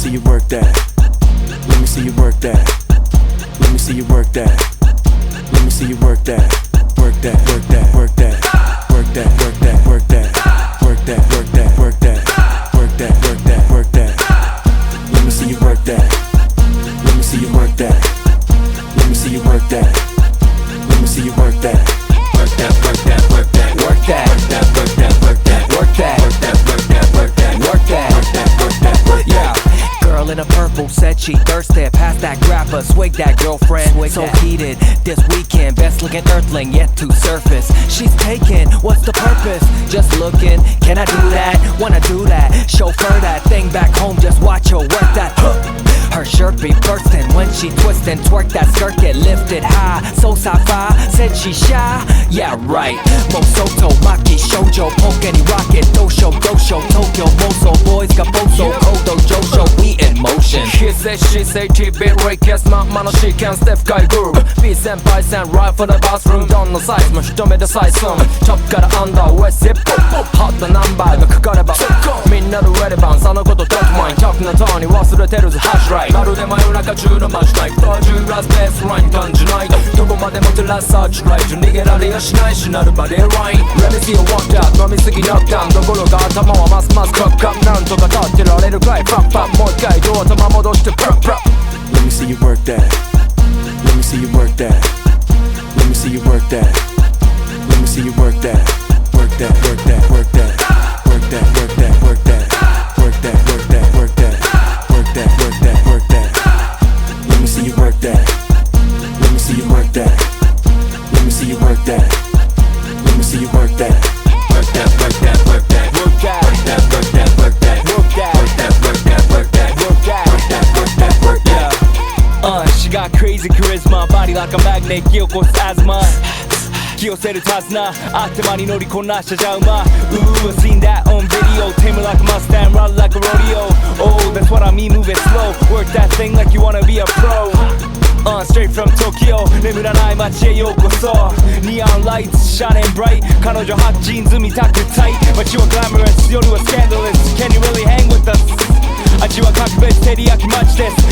see you work that. Let me see you work that. Let me see you work that. Let me see you work that. Work that, work that, work that. Work that, work that, work that. Work that, work that, work that. Work that, work that, Girl in a purple said she thirsty. Pass that grappa, swig that girlfriend. so heated this weekend. Best looking earthling yet to surface. She's taken, what's the purpose? Just looking, can I do that? Wanna do that? Chauffeur that thing back home, just watch her work that. Huh. Her shirt be bursting when she twist and twerk that skirt get lifted high. So sci-fi said she shy. Yeah, right. Mosoto, Maki, Shoujo, poke any rocket, dosho, dosho, Tokyo, Moso, boys got boso, Kodo, Jojo, we in motion. He said, she say, T-beat, Rickes, まんまのシーケンス、デフカイグループ B 先輩戦、right for the bathroom どんなサイズも一目で採寸トップからアンダー、ウエスト、ヒップホットナンバーがかかればみんなのレレバンス、あのことドットマイン客のターンに忘れてるぜ、ハッシュライまるで真夜中中のマジナイト中ラスベースライン感じないどこまでも照らすサーチライト逃げられやしないしなるバレーライン Let me see you walk out 飲みすぎノックダウンどころか頭はますますクラックアップなんとか立ってられるかいファッファッもう一回どう頭戻し the prop prop. Let me see you work that. Let me see you work that. Let me see you work that. Let me see you work that. Work that, work that, work that. Work that, work that, work that. Work that, work that. Crazy body like a magnet, 気を起こすアズマ気をせる手綱あってまに乗りこなしたじゃうま Ooh, I've seen that on video Tame like a Mustang, ride like a rodeo Oh, that's what I mean, move it slow Work that thing like you wanna be a pro Uh, straight from Tokyo 眠らない街へようこそニアンライツシャネンブライ彼女ハッチジーンズ見たくたい街はグラマラス夜はスキャンダラス Can you really hang with us? 味は格別照り焼き街です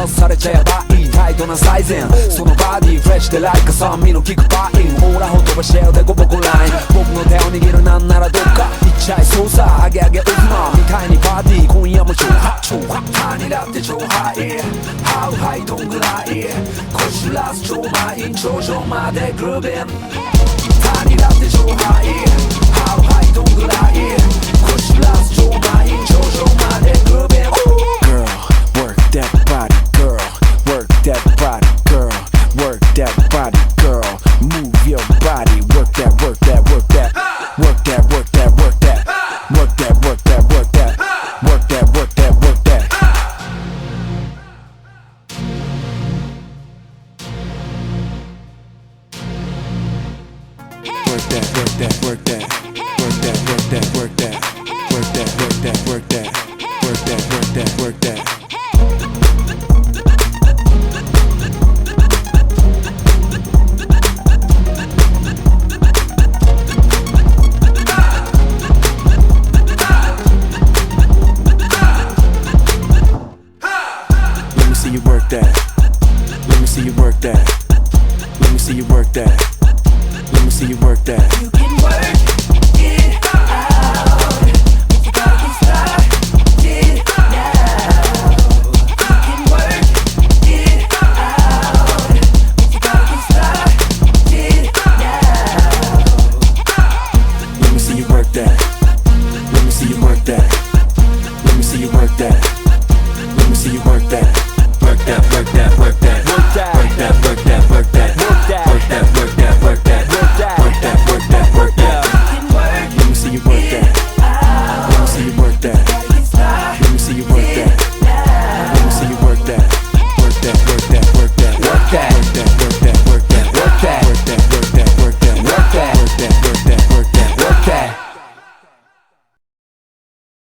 フロアでの刺されちゃやばいタイトなサイズンそのバディフレッシュでライカ酸味の効くパイン。オーラほ飛ばし合うデコボコライン。僕の手を握るなんならどっか。行っちゃいそうさアゲアゲウズマみたいにパーティー今夜も超ハッ超ハ。ッタにだって超ハイ。ハウハイどんぐらい。こしらす超満員頂上までグルービン。タにだって超ハイ。see you work that. Let me see you work that. Let me see you work that. Let me see you work that. You can work it out. It now. You can work it out. It now. Let me see you work that. Let me see you work that. Let me see you work that. Let me see you work that. Work that, work that, work that. Work that, work that. Work that.